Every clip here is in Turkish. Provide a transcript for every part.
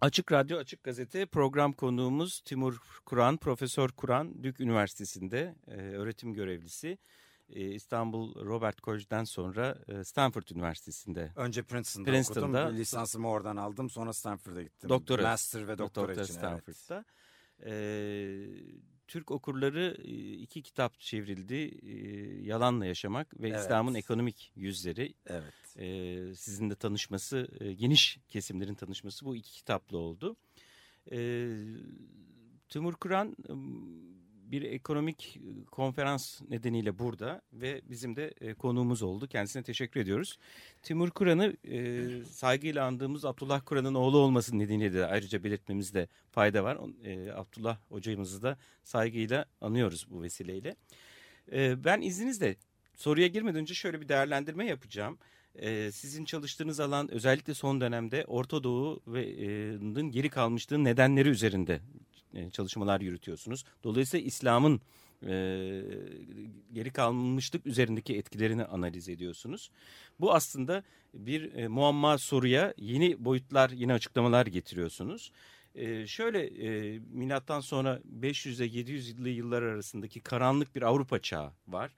Açık Radyo, Açık Gazete program konuğumuz Timur Kur'an, Profesör Kur'an, Dük Üniversitesi'nde e, öğretim görevlisi. E, İstanbul Robert College'den sonra e, Stanford Üniversitesi'nde. Önce Princeton'da, Princeton'da okudum. Lisansımı oradan aldım. Sonra Stanford'a gittim. Doktora. Master ve doktora, Doktora için. Stanford'da. E, Türk okurları e, iki kitap çevrildi. E, Yalanla Yaşamak ve Evet. İslam'ın Ekonomik Yüzleri. Evet. E, sizin de tanışması, geniş kesimlerin tanışması bu iki kitapla oldu. Timur Kur'an bir ekonomik e, konferans nedeniyle burada ve bizim de e, konuğumuz oldu. Kendisine teşekkür ediyoruz. Timur Kur'an'ı e, saygıyla andığımız Abdullah Kur'an'ın oğlu olması nedeniyle de ayrıca belirtmemizde fayda var. E, Abdullah hocamızı da saygıyla anıyoruz bu vesileyle. E, ben izninizle soruya girmeden önce şöyle bir değerlendirme yapacağım. E, sizin çalıştığınız alan özellikle son dönemde Orta Doğu ve e, geri kalmışlığın nedenleri üzerinde çalışmalar yürütüyorsunuz. Dolayısıyla İslam'ın e, geri kalmışlık üzerindeki etkilerini analiz ediyorsunuz. Bu aslında bir e, muamma soruya yeni boyutlar, yeni açıklamalar getiriyorsunuz. E, şöyle e, milattan sonra 500 ile 700'lü yıllar arasındaki karanlık bir Avrupa çağı var.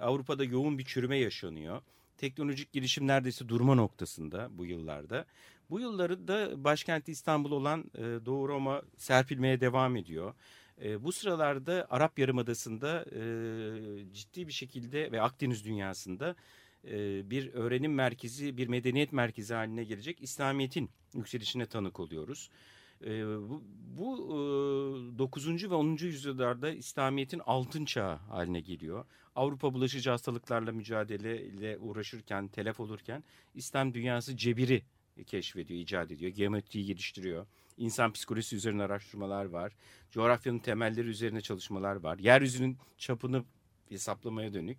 Avrupa'da yoğun bir çürüme yaşanıyor. Teknolojik gelişim neredeyse durma noktasında bu yıllarda. Bu yılları da başkenti İstanbul olan e, Doğu Roma serpilmeye devam ediyor. E, bu sıralarda Arap Yarımadası'nda e, ciddi bir şekilde ve Akdeniz dünyasında e, bir öğrenim merkezi, bir medeniyet merkezi haline gelecek İslamiyet'in yükselişine tanık oluyoruz. E, bu bu e, 9. ve 10. yüzyıllarda İslamiyet'in altın çağı haline geliyor. Avrupa bulaşıcı hastalıklarla mücadeleyle uğraşırken, telef olurken İslam dünyası cebiri keşfediyor, icat ediyor. Geometriyi geliştiriyor. İnsan psikolojisi üzerine araştırmalar var. Coğrafyanın temelleri üzerine çalışmalar var. Yeryüzünün çapını hesaplamaya dönük.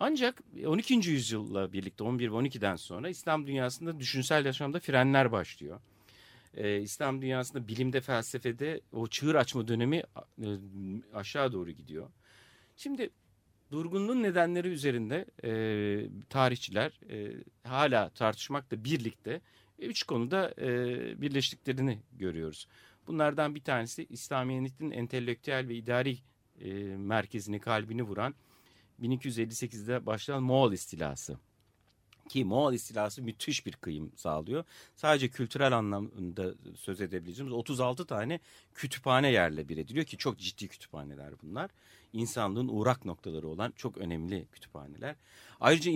Ancak 12. yüzyılla birlikte 11 ve 12'den sonra İslam dünyasında düşünsel yaşamda frenler başlıyor. Ee, İslam dünyasında bilimde, felsefede o çığır açma dönemi e, aşağı doğru gidiyor. Şimdi durgunluğun nedenleri üzerinde e, tarihçiler e, hala tartışmakla birlikte üç konuda e, birleştiklerini görüyoruz. Bunlardan bir tanesi İslamiyet'in entelektüel ve idari e, merkezini, kalbini vuran 1258'de başlayan Moğol istilası. Ki Moğol istilası müthiş bir kıyım sağlıyor. Sadece kültürel anlamda söz edebileceğimiz 36 tane kütüphane yerle bir ediliyor ki çok ciddi kütüphaneler bunlar. İnsanlığın uğrak noktaları olan çok önemli kütüphaneler. Ayrıca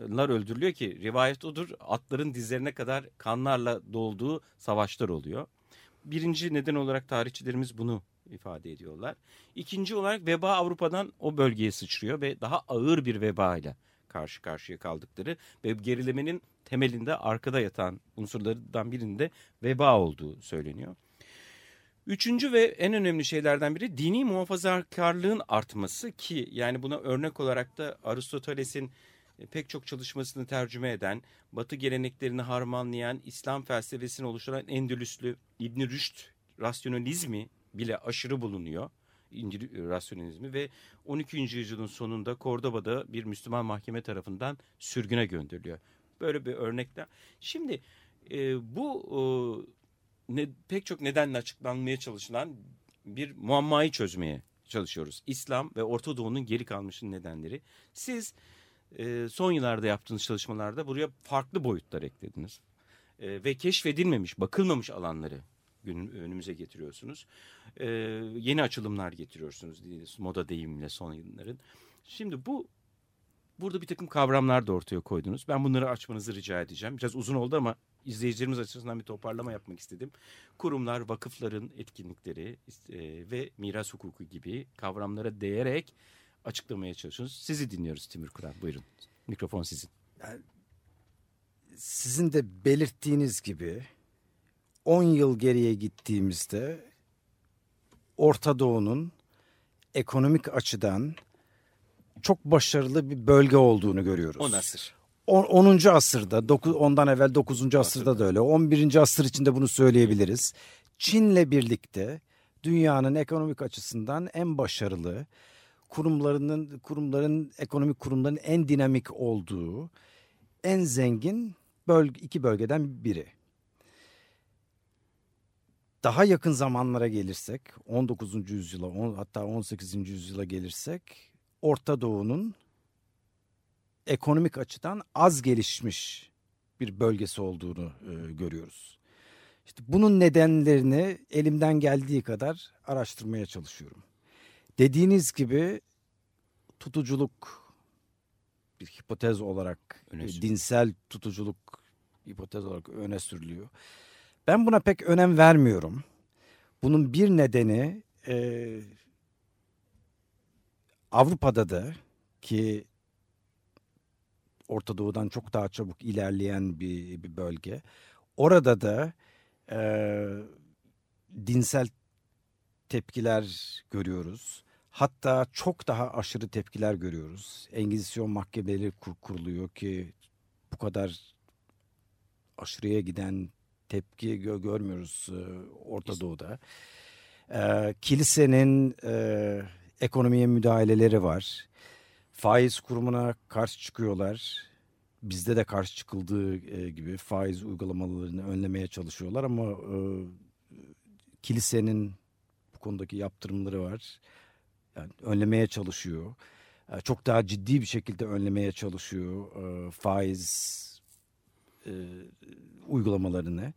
insanlar öldürülüyor ki rivayet odur atların dizlerine kadar kanlarla dolduğu savaşlar oluyor. Birinci neden olarak tarihçilerimiz bunu ifade ediyorlar. İkinci olarak veba Avrupa'dan o bölgeye sıçrıyor ve daha ağır bir veba ile karşı karşıya kaldıkları ve gerilemenin temelinde arkada yatan unsurlardan birinde veba olduğu söyleniyor. Üçüncü ve en önemli şeylerden biri dini muhafazakarlığın artması ki yani buna örnek olarak da Aristoteles'in pek çok çalışmasını tercüme eden, Batı geleneklerini harmanlayan, İslam felsefesini oluşturan Endülüslü İbn Rüşd rasyonalizmi bile aşırı bulunuyor. İncil rasyonalizmi ve 12. yüzyılın sonunda Kordoba'da bir Müslüman mahkeme tarafından sürgüne gönderiliyor. Böyle bir örnekler. Şimdi e, bu e, ne, pek çok nedenle açıklanmaya çalışılan bir muammayı çözmeye çalışıyoruz. İslam ve Orta Doğu'nun geri kalmışın nedenleri. Siz e, son yıllarda yaptığınız çalışmalarda buraya farklı boyutlar eklediniz. E, ve keşfedilmemiş, bakılmamış alanları gün, önümüze getiriyorsunuz. E, yeni açılımlar getiriyorsunuz moda deyimle son yılların. Şimdi bu burada bir takım kavramlar da ortaya koydunuz. Ben bunları açmanızı rica edeceğim. Biraz uzun oldu ama izleyicilerimiz açısından bir toparlama yapmak istedim. Kurumlar, vakıfların etkinlikleri e, ve miras hukuku gibi kavramlara değerek açıklamaya çalışıyorsunuz. Sizi dinliyoruz Timur Kur'an. Buyurun. Mikrofon sizin. Yani sizin de belirttiğiniz gibi 10 yıl geriye gittiğimizde Orta Doğu'nun ekonomik açıdan çok başarılı bir bölge olduğunu görüyoruz. O asır. 10. asırda, 9, ondan evvel 9. asırda da öyle. 11. asır içinde bunu söyleyebiliriz. Çin'le birlikte dünyanın ekonomik açısından en başarılı, kurumlarının kurumların ekonomik kurumların en dinamik olduğu, en zengin bölge, iki bölgeden biri. daha yakın zamanlara gelirsek 19. yüzyıla on, hatta 18. yüzyıla gelirsek Orta Doğu'nun ekonomik açıdan az gelişmiş bir bölgesi olduğunu e, görüyoruz. İşte bunun nedenlerini elimden geldiği kadar araştırmaya çalışıyorum. Dediğiniz gibi tutuculuk bir hipotez olarak Öne e, sürüyor. dinsel tutuculuk hipotez olarak öne sürülüyor. Ben buna pek önem vermiyorum. Bunun bir nedeni e, Avrupa'da da ki Orta Doğu'dan çok daha çabuk ilerleyen bir, bir bölge. Orada da e, dinsel tepkiler görüyoruz. Hatta çok daha aşırı tepkiler görüyoruz. Engizisyon mahkemeleri kur, kuruluyor ki bu kadar aşırıya giden tepki gö- görmüyoruz e, Orta Doğu'da. E, kilisenin e, ekonomiye müdahaleleri var. Faiz kurumuna karşı çıkıyorlar. Bizde de karşı çıkıldığı e, gibi faiz uygulamalarını önlemeye çalışıyorlar ama e, kilisenin bu konudaki yaptırımları var. Önlemeye çalışıyor. E, çok daha ciddi bir şekilde önlemeye çalışıyor e, faiz e, uygulamalarını.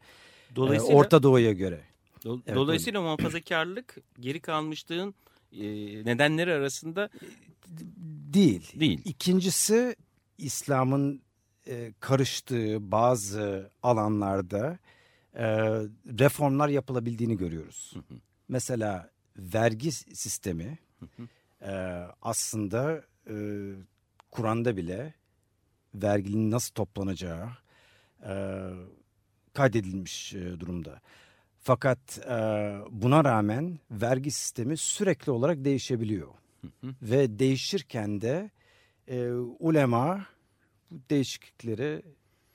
Dolayısıyla E, Orta Doğu'ya göre. do- evet, dolayısıyla muhafazakarlık geri kalmışlığın nedenleri arasında Değil. değil. İkincisi İslam'ın karıştığı bazı alanlarda reformlar yapılabildiğini görüyoruz. Mesela vergi sistemi e, aslında e, Kur'an'da bile verginin nasıl toplanacağı e, kaydedilmiş e, durumda. Fakat e, buna rağmen vergi sistemi sürekli olarak değişebiliyor. Ve değişirken de e, ulema bu değişiklikleri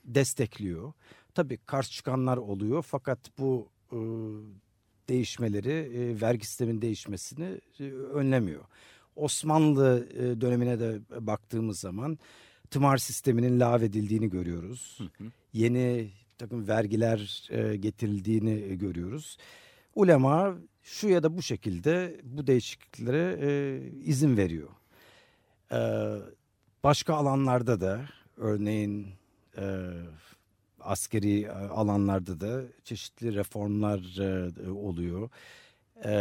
destekliyor. Tabii karşı çıkanlar oluyor fakat bu e, değişmeleri, e, vergi sistemin değişmesini e, önlemiyor. Osmanlı e, dönemine de baktığımız zaman tımar sisteminin lağvedildiğini görüyoruz. Yeni bir takım vergiler e, getirildiğini e, görüyoruz. Ulema şu ya da bu şekilde bu değişikliklere e, izin veriyor. E, başka alanlarda da örneğin e, askeri e, alanlarda da çeşitli reformlar e, oluyor. E,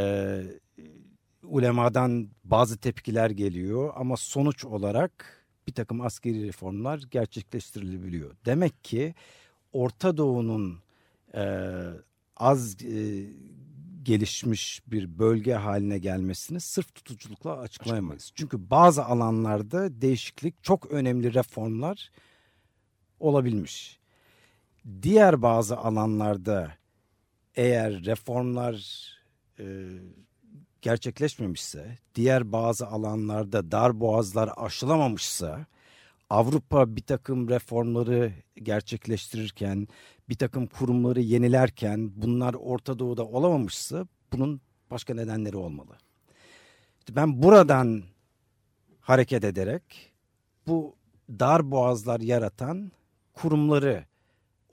ulemadan bazı tepkiler geliyor ama sonuç olarak bir takım askeri reformlar gerçekleştirilebiliyor. Demek ki Orta Doğu'nun e, az e, gelişmiş bir bölge haline gelmesini sırf tutuculukla açıklayamayız. Çünkü bazı alanlarda değişiklik çok önemli reformlar olabilmiş. Diğer bazı alanlarda eğer reformlar e, gerçekleşmemişse, diğer bazı alanlarda dar boğazlar aşılamamışsa, Avrupa bir takım reformları gerçekleştirirken, bir takım kurumları yenilerken bunlar Orta Doğu'da olamamışsa bunun başka nedenleri olmalı. Ben buradan hareket ederek bu dar boğazlar yaratan kurumları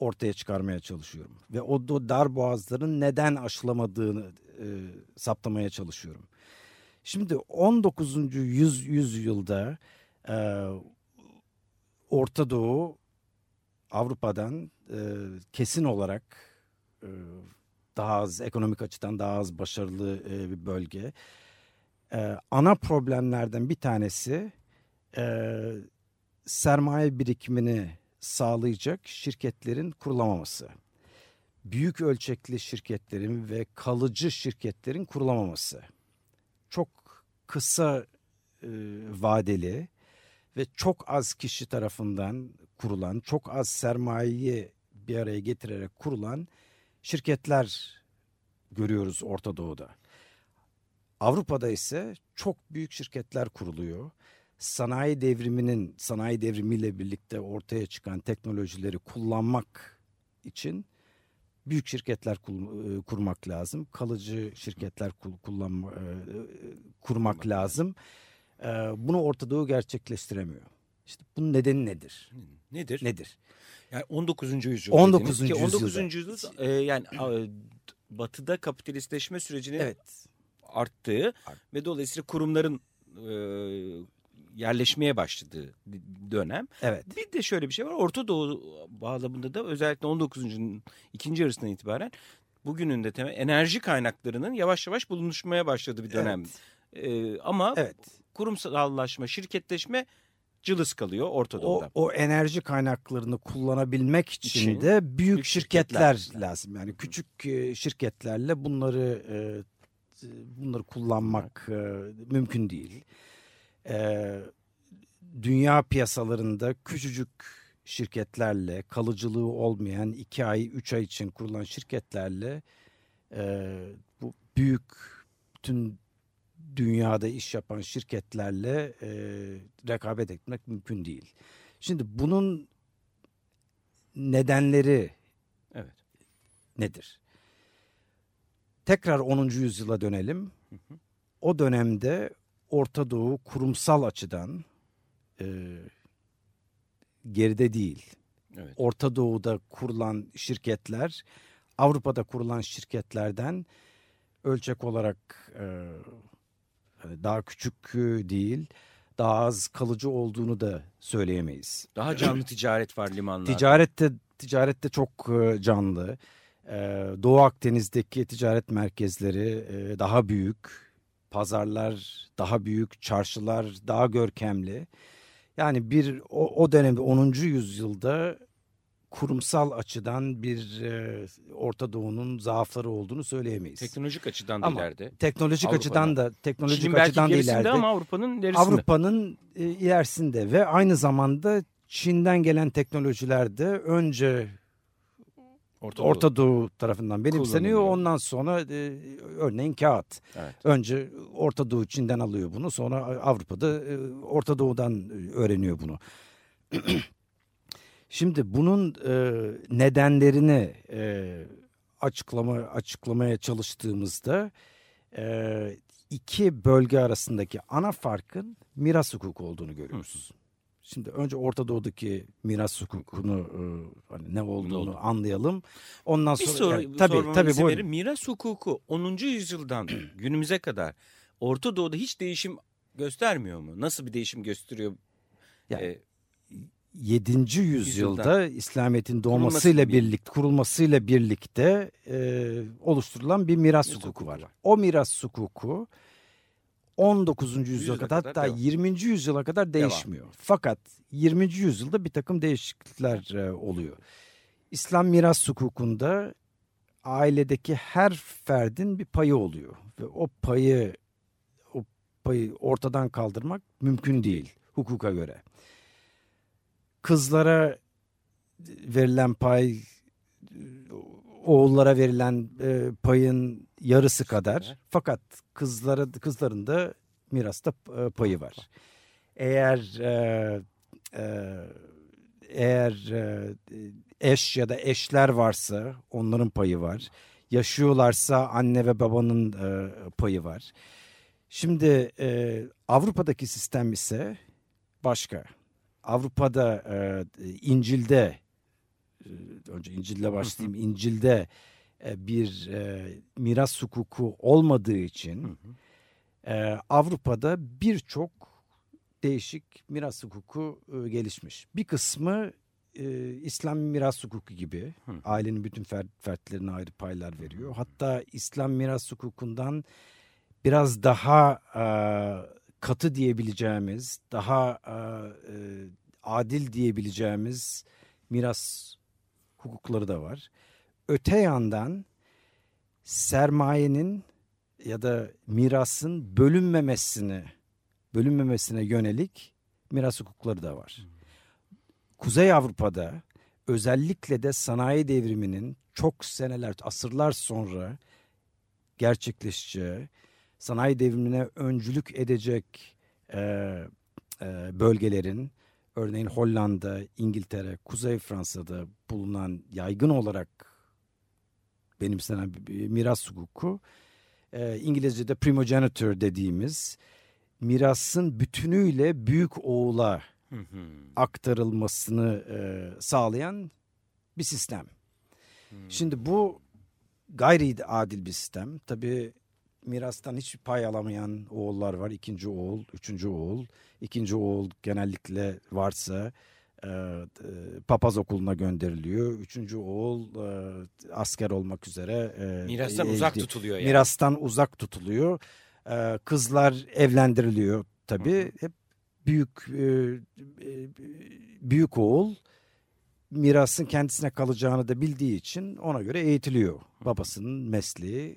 ortaya çıkarmaya çalışıyorum. Ve o da dar boğazların neden aşılamadığını e, saptamaya çalışıyorum. Şimdi 19. Yüz, yüzyılda e, Orta Doğu Avrupa'dan e, kesin olarak e, daha az ekonomik açıdan daha az başarılı e, bir bölge. E, ana problemlerden bir tanesi e, sermaye birikimini sağlayacak şirketlerin kurulamaması. Büyük ölçekli şirketlerin ve kalıcı şirketlerin kurulamaması. Çok kısa e, vadeli ve çok az kişi tarafından kurulan, çok az sermayeyi bir araya getirerek kurulan şirketler görüyoruz Orta Doğu'da. Avrupa'da ise çok büyük şirketler kuruluyor. Sanayi devriminin, sanayi devrimiyle birlikte ortaya çıkan teknolojileri kullanmak için büyük şirketler kur- kurmak lazım. Kalıcı şirketler kul- kullanma, e, kurmak lazım. E, Bunu Orta Doğu gerçekleştiremiyor. İşte bunun nedeni nedir? Nedir? Nedir? Yani 19. yüzyıl. 19. dediğimiz ki 19. yüzyılda. yüzyıl e, yani e, batıda kapitalistleşme sürecinin Evet. arttığı Art- ve dolayısıyla kurumların e, yerleşmeye başladığı dönem. Evet. Bir de şöyle bir şey var. Orta Doğu bağlamında da özellikle 19. ikinci yarısından itibaren bugünün de temel enerji kaynaklarının yavaş yavaş bulunuşmaya başladığı bir dönem. Evet. E, ama Evet. kurumsallaşma, şirketleşme cılız kalıyor Orta O, Doğu'da. o enerji kaynaklarını kullanabilmek için, İçin de büyük, büyük şirketler, şirketler lazım. Yani küçük e, şirketlerle bunları e, bunları kullanmak e, mümkün değil. E, dünya piyasalarında küçücük şirketlerle kalıcılığı olmayan iki ay, üç ay için kurulan şirketlerle e, bu büyük bütün dünyada iş yapan şirketlerle e, rekabet etmek mümkün değil. Şimdi bunun nedenleri Evet. nedir? Tekrar 10. yüzyıla dönelim. O dönemde Orta Doğu kurumsal açıdan e, geride değil. Evet. Orta Doğu'da kurulan şirketler Avrupa'da kurulan şirketlerden ölçek olarak e, hani daha küçük değil, daha az kalıcı olduğunu da söyleyemeyiz. Daha canlı ticaret var limanlarda. Ticarette ticarette çok e, canlı. E, Doğu Akdeniz'deki ticaret merkezleri e, daha büyük, pazarlar daha büyük, çarşılar daha görkemli. Yani bir o, o dönemde 10. yüzyılda kurumsal açıdan bir e, Orta Doğu'nun zaafları olduğunu söyleyemeyiz. Teknolojik açıdan da Ama ileride. teknolojik Avrupa'dan. açıdan da teknolojik Çin'in açıdan da ileride. ama Avrupa'nın ilerisinde. Avrupa'nın e, ilerisinde ve aynı zamanda Çin'den gelen teknolojiler de önce Orta, Doğu. Orta Doğu tarafından benimseniyor. Ondan sonra e, örneğin kağıt. Evet. Önce Orta Doğu Çin'den alıyor bunu. Sonra Avrupa'da e, Orta Doğu'dan e, öğreniyor bunu. Şimdi bunun e, nedenlerini e, açıklama açıklamaya çalıştığımızda e, iki bölge arasındaki ana farkın miras hukuku olduğunu görüyoruz. Şimdi önce Orta Doğu'daki miras hukukunu e, hani ne olduğunu oldu? anlayalım. Ondan Bir sonra soru yani, tabii tabii verin. Miras hukuku 10. yüzyıldan günümüze kadar Orta Doğu'da hiç değişim göstermiyor mu? Nasıl bir değişim gösteriyor? Yani Ee, 7. yüzyılda İslamiyet'in doğmasıyla birlikte kurulmasıyla birlikte e, oluşturulan bir miras hukuku var. O miras hukuku 19. yüzyıla Yüzyıla kadar kadar hatta devam. 20. yüzyıla kadar değişmiyor. Fakat 20. yüzyılda bir takım değişiklikler e, oluyor. İslam miras hukukunda ailedeki her ferdin bir payı oluyor ve o payı o payı ortadan kaldırmak mümkün değil hukuka göre. Kızlara verilen pay oğullara verilen e, payın yarısı kadar fakat kızlara kızların da mirasta e, payı var. Eğer e, e, eğer e, eş ya da eşler varsa onların payı var. Yaşıyorlarsa anne ve babanın e, payı var. Şimdi e, Avrupa'daki sistem ise başka. Avrupa'da e, İncil'de önce İncil'le başlayayım. İncil'de e, bir e, miras hukuku olmadığı için e, Avrupa'da birçok değişik miras hukuku e, gelişmiş. Bir kısmı e, İslam miras hukuku gibi Hı. ailenin bütün fer, fertlerine ayrı paylar veriyor. Hatta İslam miras hukukundan biraz daha e, katı diyebileceğimiz, daha e, adil diyebileceğimiz miras hukukları da var. Öte yandan sermayenin ya da mirasın bölünmemesine bölünmemesine yönelik miras hukukları da var. Kuzey Avrupa'da özellikle de sanayi devriminin çok seneler, asırlar sonra gerçekleşeceği, sanayi devrimine öncülük edecek e, e, bölgelerin, örneğin Hollanda, İngiltere, Kuzey Fransa'da bulunan yaygın olarak benimsenen miras hukuku, e, İngilizce'de primogeniture dediğimiz mirasın bütünüyle büyük oğula Hı hı. aktarılmasını e, sağlayan bir sistem. Şimdi bu gayri adil bir sistem. Tabii mirastan hiç pay alamayan oğullar var. İkinci oğul, üçüncü oğul. İkinci oğul genellikle varsa e, e, papaz okuluna gönderiliyor. Üçüncü oğul e, asker olmak üzere. E, mirastan e, uzak tutuluyor yani. Mirastan uzak tutuluyor. E, kızlar evlendiriliyor tabii. Hı hı. Hep büyük e, e, büyük oğul mirasın kendisine kalacağını da bildiği için ona göre eğitiliyor. Babasının mesleği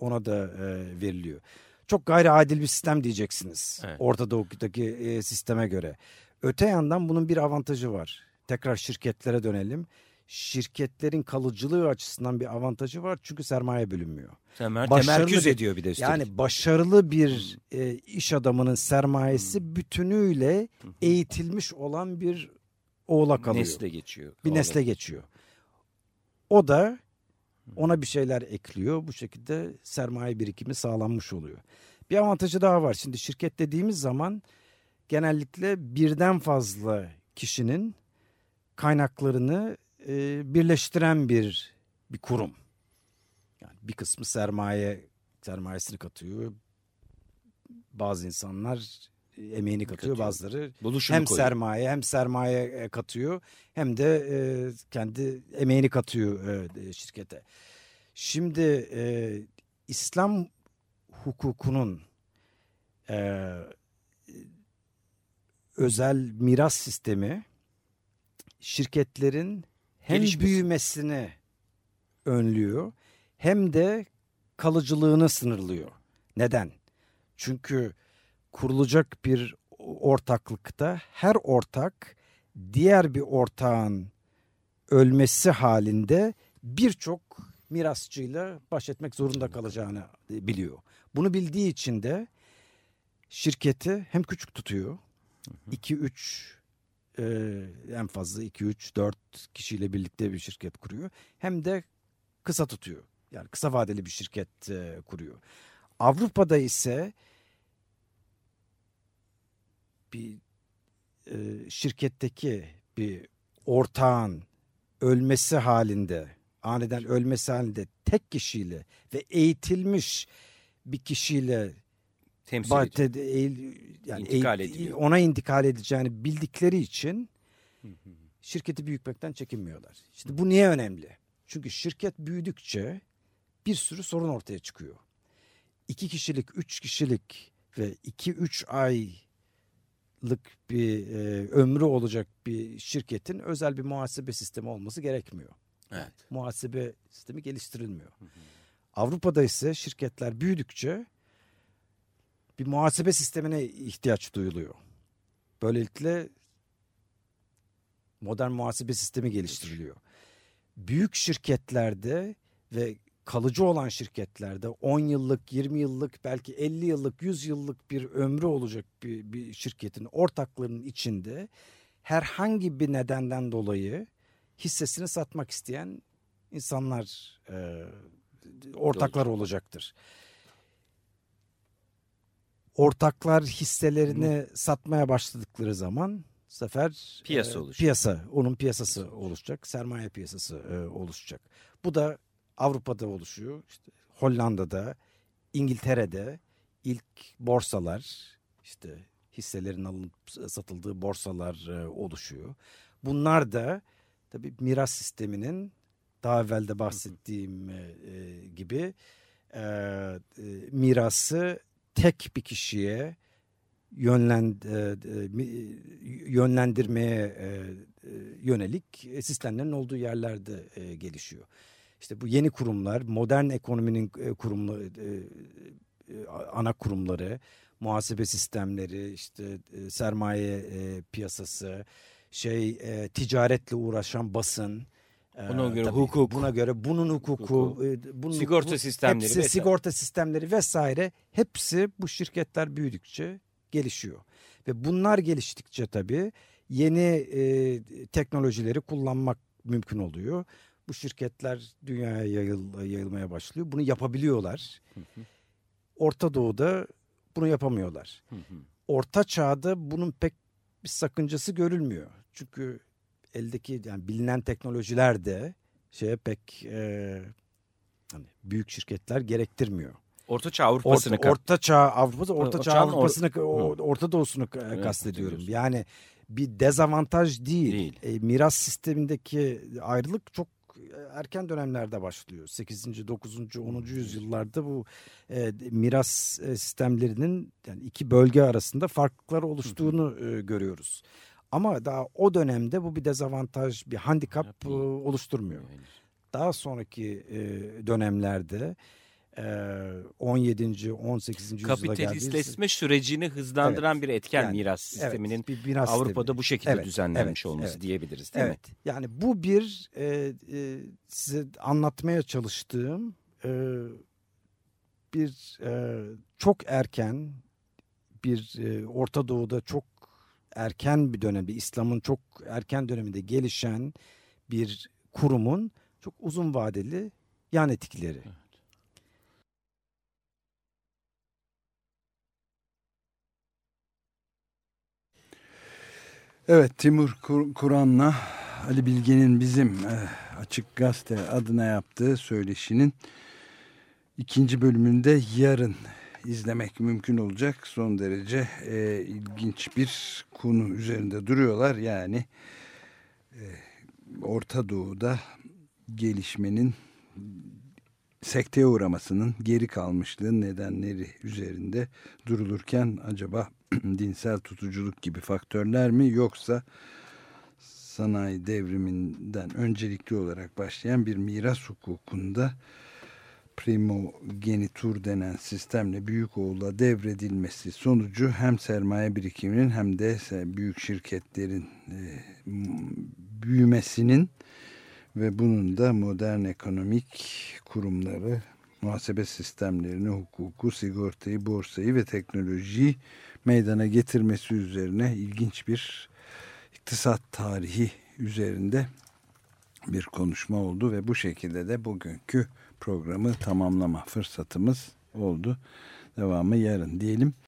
ona da e, veriliyor. Çok gayri adil bir sistem diyeceksiniz. Evet. Orta Doğu'daki e, sisteme göre. Öte yandan bunun bir avantajı var. Tekrar şirketlere dönelim. Şirketlerin kalıcılığı açısından bir avantajı var çünkü sermaye bölünmüyor. Temer, temerküz ediyor bir de üstelik. Yani başarılı bir hmm. e, iş adamının sermayesi hmm. bütünüyle eğitilmiş olan bir oğla kalıyor. Nesle geçiyor. Bir oğla. nesle geçiyor. O da ona bir şeyler ekliyor. Bu şekilde sermaye birikimi sağlanmış oluyor. Bir avantajı daha var. Şimdi şirket dediğimiz zaman genellikle birden fazla kişinin kaynaklarını e, birleştiren bir bir kurum. Yani bir kısmı sermaye sermayesini katıyor. Bazı insanlar emeğini katıyor, katıyor. bazıları Buluşunu hem koyuyor. sermaye hem sermaye e, katıyor hem de e, kendi emeğini katıyor e, şirkete. Şimdi e, İslam hukukunun e, özel miras sistemi şirketlerin hem Gelişmesi. büyümesini önlüyor hem de kalıcılığını sınırlıyor. Neden? Çünkü kurulacak bir ortaklıkta her ortak diğer bir ortağın ölmesi halinde birçok mirasçıyla baş etmek zorunda kalacağını biliyor. Bunu bildiği için de şirketi hem küçük tutuyor. 2-3 e, en fazla 2-3-4 kişiyle birlikte bir şirket kuruyor. Hem de kısa tutuyor. Yani kısa vadeli bir şirket e, kuruyor. Avrupa'da ise bir e, şirketteki bir ortağın ölmesi halinde aniden ölmesi halinde tek kişiyle ve eğitilmiş bir kişiyle temsil ediyor. yani intikal ediliyor. ona intikal edeceğini bildikleri için şirketi büyütmekten çekinmiyorlar. İşte bu niye önemli? Çünkü şirket büyüdükçe bir sürü sorun ortaya çıkıyor. İki kişilik, üç kişilik ve iki üç aylık bir e, ömrü olacak bir şirketin özel bir muhasebe sistemi olması gerekmiyor. Evet. Muhasebe sistemi geliştirilmiyor. Hı hı. Avrupa'da ise şirketler büyüdükçe bir muhasebe sistemine ihtiyaç duyuluyor. Böylelikle modern muhasebe sistemi geliştiriliyor. Büyük şirketlerde ve kalıcı olan şirketlerde 10 yıllık, 20 yıllık, belki 50 yıllık, 100 yıllık bir ömrü olacak bir, bir şirketin ortaklarının içinde herhangi bir nedenden dolayı hissesini satmak isteyen insanlar e, ortaklar olacaktır. Ortaklar hisselerini Hı. satmaya başladıkları zaman bu sefer piyasa e, Piyasa, onun piyasası oluşacak, sermaye piyasası e, oluşacak. Bu da Avrupa'da oluşuyor. İşte Hollanda'da, İngiltere'de ilk borsalar işte hisselerin alınıp satıldığı borsalar e, oluşuyor. Bunlar da Tabii miras sisteminin daha evvel de bahsettiğim e, e, gibi mirası tek bir kişiye yönlen, yönlendirmeye yönelik sistemlerin olduğu yerlerde gelişiyor. İşte bu yeni kurumlar, modern ekonominin e, kurumları, e, e, ana kurumları, muhasebe sistemleri, işte sermaye piyasası, şey ticaretle uğraşan basın Buna göre tabii, hukuk. Buna göre bunun hukuku, hukuku bunun sigorta hukuku, sistemleri, hepsi, vesaire. sigorta sistemleri vesaire hepsi bu şirketler büyüdükçe gelişiyor. Ve bunlar geliştikçe tabii yeni e, teknolojileri kullanmak mümkün oluyor. Bu şirketler dünyaya yayıl, yayılmaya başlıyor. Bunu yapabiliyorlar. Hı hı. Orta Doğu'da bunu yapamıyorlar. Hı hı. Orta Çağ'da bunun pek bir sakıncası görülmüyor. Çünkü eldeki yani bilinen teknolojiler de şeye pek e, Hani büyük şirketler gerektirmiyor. Ortaçağ Avrupa'sını Orta, Orta Çağ Avrupa'sı, Orta Çağ or- Avrupa'sını. Orta Doğu'sunu Evet, kastediyorum. Yani bir dezavantaj değil. Değil. E, miras sistemindeki ayrılık çok erken dönemlerde başlıyor. 8. 9. 10. yüzyıllarda bu e, miras e, sistemlerinin yani iki bölge arasında farklılıklar oluştuğunu e, görüyoruz. Ama daha o dönemde bu bir dezavantaj, bir handikap e, oluşturmuyor. Daha sonraki e, dönemlerde 17. 18. yüzyıla geldiğimiz Kapitalistleşme sürecini hızlandıran bir etken Yani, miras sisteminin evet, bir miras Avrupa'da sistemi. bu şekilde Evet, düzenlenmiş evet, olması evet. diyebiliriz değil evet. Yani bu bir e, e, size anlatmaya çalıştığım e, bir e, çok erken bir e, Orta Doğu'da çok erken bir dönemde İslam'ın çok erken döneminde gelişen bir kurumun çok uzun vadeli yan etkileri. Evet Timur Kur- Kur'an'la Ali Bilge'nin bizim eh, Açık Gazete adına yaptığı söyleşinin ikinci bölümünde yarın izlemek mümkün olacak. Son derece eh, ilginç bir konu üzerinde duruyorlar. Yani eh, Orta Doğu'da gelişmenin sekteye uğramasının geri kalmışlığın nedenleri üzerinde durulurken acaba dinsel tutuculuk gibi faktörler mi yoksa sanayi devriminden öncelikli olarak başlayan bir miras hukukunda primogenitur denen sistemle büyük oğula devredilmesi sonucu hem sermaye birikiminin hem de büyük şirketlerin e, büyümesinin ve bunun da modern ekonomik kurumları, muhasebe sistemlerini, hukuku, sigortayı, borsayı ve teknolojiyi meydana getirmesi üzerine ilginç bir iktisat tarihi üzerinde bir konuşma oldu ve bu şekilde de bugünkü programı tamamlama fırsatımız oldu. Devamı yarın diyelim.